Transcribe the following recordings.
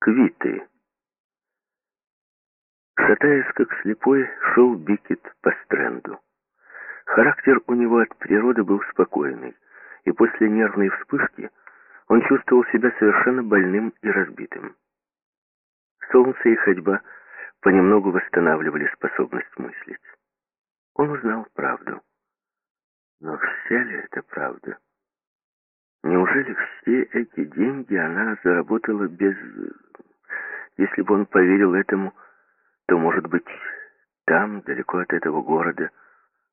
Квиты. Шатаясь как слепой, шел Бикет по стренду. Характер у него от природы был спокойный, и после нервной вспышки он чувствовал себя совершенно больным и разбитым. Солнце и ходьба понемногу восстанавливали способность мыслить. Он узнал правду. Но вся ли это правда? Неужели все эти деньги она заработала без... Если бы он поверил этому, то, может быть, там, далеко от этого города,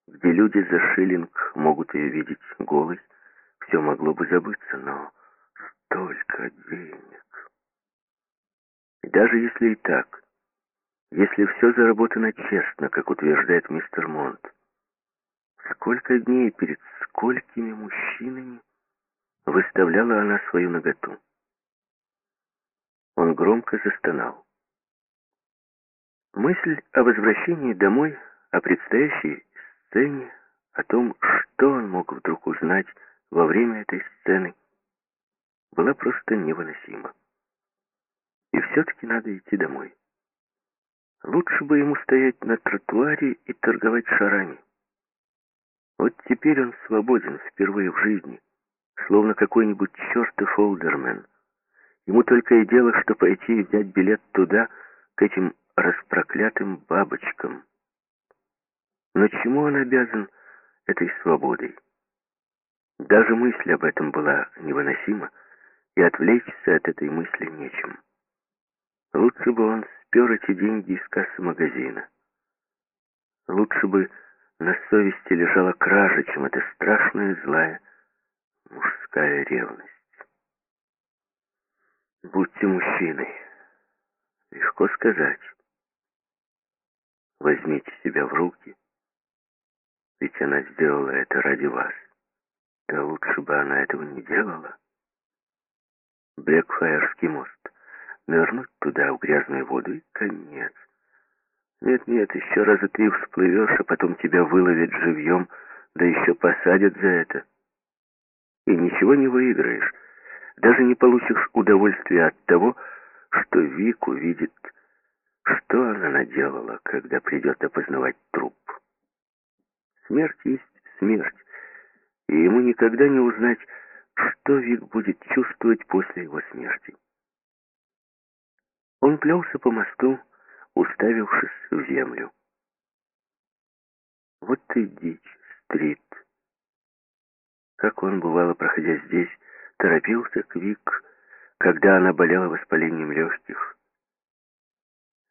где люди за шиллинг могут ее видеть голой, все могло бы забыться, но столько денег. И даже если и так, если все заработано честно, как утверждает мистер Монт, сколько дней перед сколькими мужчинами выставляла она свою наготу. Он громко застонал. Мысль о возвращении домой, о предстоящей сцене, о том, что он мог вдруг узнать во время этой сцены, была просто невыносима. И все-таки надо идти домой. Лучше бы ему стоять на тротуаре и торговать шарами. Вот теперь он свободен впервые в жизни, словно какой-нибудь чертов олдермен. Ему только и дело, что пойти и взять билет туда, к этим распроклятым бабочкам. Но чему он обязан этой свободой? Даже мысль об этом была невыносима, и отвлечься от этой мысли нечем. Лучше бы он спер эти деньги из кассы магазина. Лучше бы на совести лежала кража, чем эта страшная злая мужская ревность. Будьте мужчиной. Легко сказать. Возьмите себя в руки, ведь она сделала это ради вас. Да лучше бы она этого не делала. Блэкфайерский мост. Нырнуть туда, в грязную воду, и конец. Нет-нет, еще раза три всплывешь, а потом тебя выловят живьем, да еще посадят за это. И ничего не выиграешь. Даже не получишь удовольствия от того, что Вик увидит, что она наделала, когда придет опознавать труп. Смерть есть смерть, и ему никогда не узнать, что Вик будет чувствовать после его смерти. Он плелся по мосту, уставившись в землю. Вот ты дичь, стрит. Как он, бывало, проходя здесь, торопился к Вик, когда она болела воспалением легких.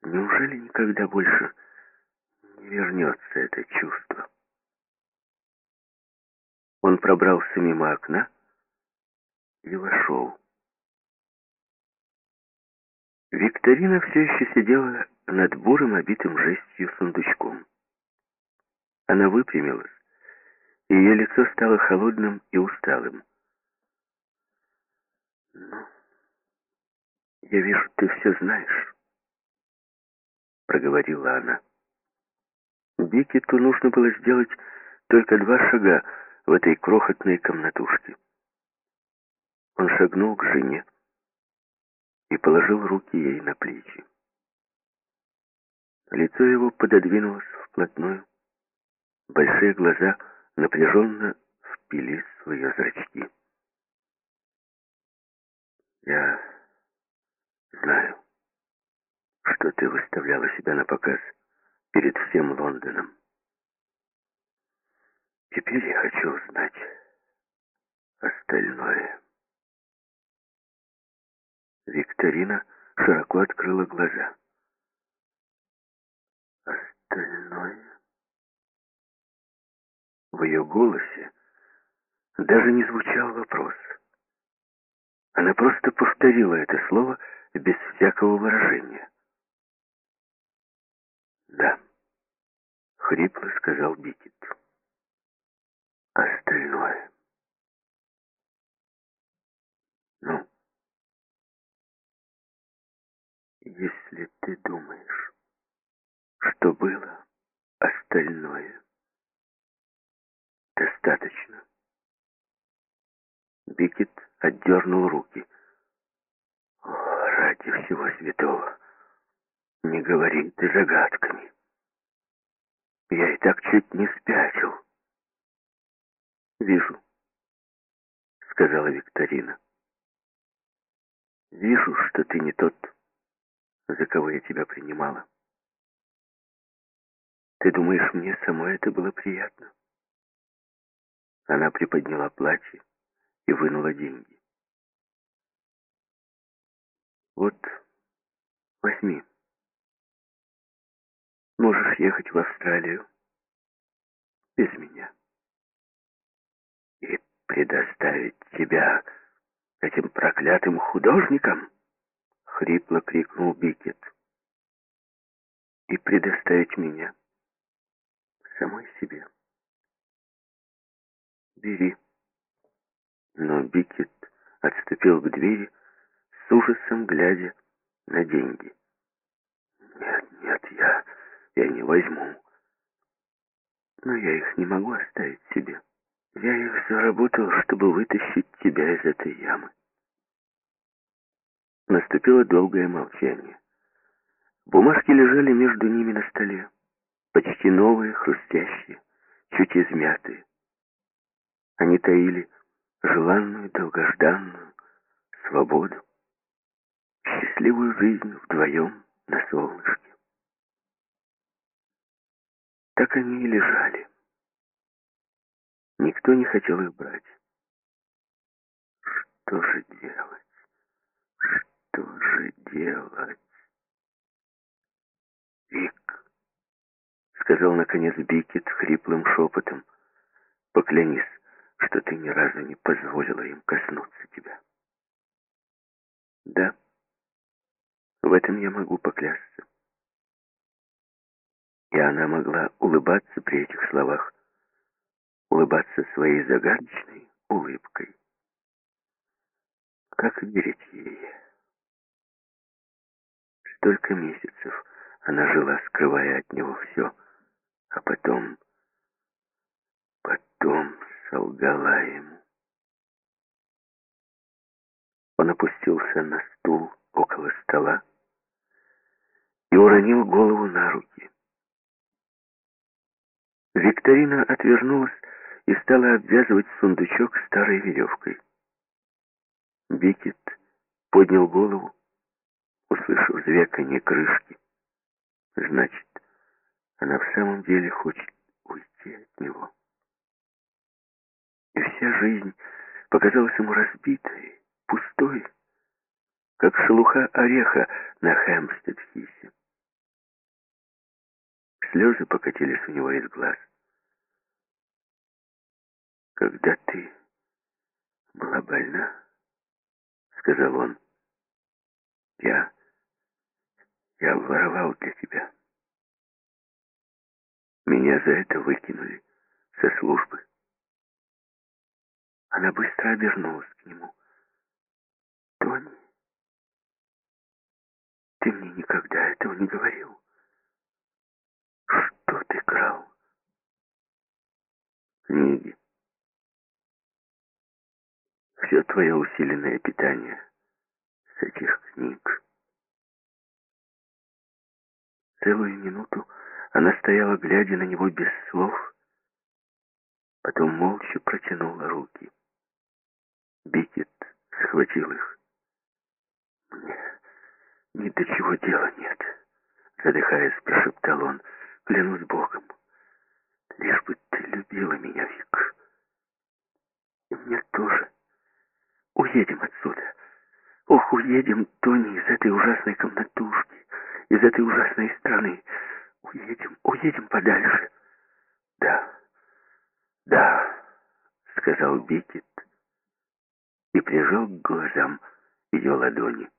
Неужели никогда больше не вернется это чувство? Он пробрался мимо окна и вошел. Викторина все еще сидела над бурым, обитым жестью сундучком. Она выпрямилась, и ее лицо стало холодным и усталым. «Ну, я вижу, ты все знаешь», — проговорила она. Бикету нужно было сделать только два шага в этой крохотной комнатушке. Он шагнул к жене и положил руки ей на плечи. Лицо его пододвинулось вплотную. Большие глаза напряженно впились в ее зрачки. «Я знаю, что ты выставляла себя на показ перед всем Лондоном. Теперь я хочу узнать остальное». Викторина широко открыла глаза. «Остальное?» В ее голосе даже не звучал вопрос. Она просто повторила это слово без всякого выражения. «Да», — хрипло сказал Бикет. «Остальное». «Ну?» Если ты думаешь, что было остальное, достаточно. Бикет отдернул руки. Ради всего святого, не говори ты загадками. Я и так чуть не спятил. Вижу, сказала Викторина. Вижу, что ты не тот, за кого я тебя принимала. Ты думаешь, мне самой это было приятно? Она приподняла платье и вынула деньги. Вот, возьми. Можешь ехать в Австралию без меня. И предоставить тебя этим проклятым художникам? Хрипло крикнул Бикет. И предоставить меня самой себе. Бери. Но Бикет отступил к двери, с ужасом глядя на деньги. Нет, нет, я, я не возьму. Но я их не могу оставить себе. Я их заработал, чтобы вытащить тебя из этой ямы. Наступило долгое молчание. Бумажки лежали между ними на столе, почти новые, хрустящие, чуть измятые. Они таили желанную, долгожданную свободу, счастливую жизнь вдвоем на солнышке. Так они и лежали. Никто не хотел их брать. Что же делать? Что же делать? Вик, сказал наконец Бикет хриплым шепотом, поклянись, что ты ни разу не позволила им коснуться тебя. Да, в этом я могу поклясться. И она могла улыбаться при этих словах, улыбаться своей загадочной улыбкой. Как верить ей? Столько месяцев она жила, скрывая от него все, а потом, потом солгала ему. Он опустился на стул около стола и уронил голову на руки. Викторина отвернулась и стала обвязывать сундучок старой веревкой. Бикет поднял голову, услышав звяканье крышки. Значит, она в самом деле хочет уйти от него. И вся жизнь показалась ему разбитой, пустой, как шелуха ореха на Хэмпстед-Хисе. Слезы покатились у него из глаз. «Когда ты была больна, — сказал он, — я, я воровал для тебя. Меня за это выкинули со службы. Она быстро обернулась к нему. «Тони, ты мне никогда этого не говорил. Что ты крал?» «Книги. Все твое усиленное питание с этих книг». Целую минуту она стояла, глядя на него без слов, потом молча протянула руки. Бикет схватил их. «Мне ни до чего дела нет», — задыхаясь, прошептал он. «Клянусь Богом, лишь бы ты любила меня, Вик. И мне тоже. Уедем отсюда. Ох, уедем, Тони, из этой ужасной комнатушки, из этой ужасной страны. Уедем, уедем подальше». «Да, да», — сказал Бикет, и прижал к глазам ее ладони.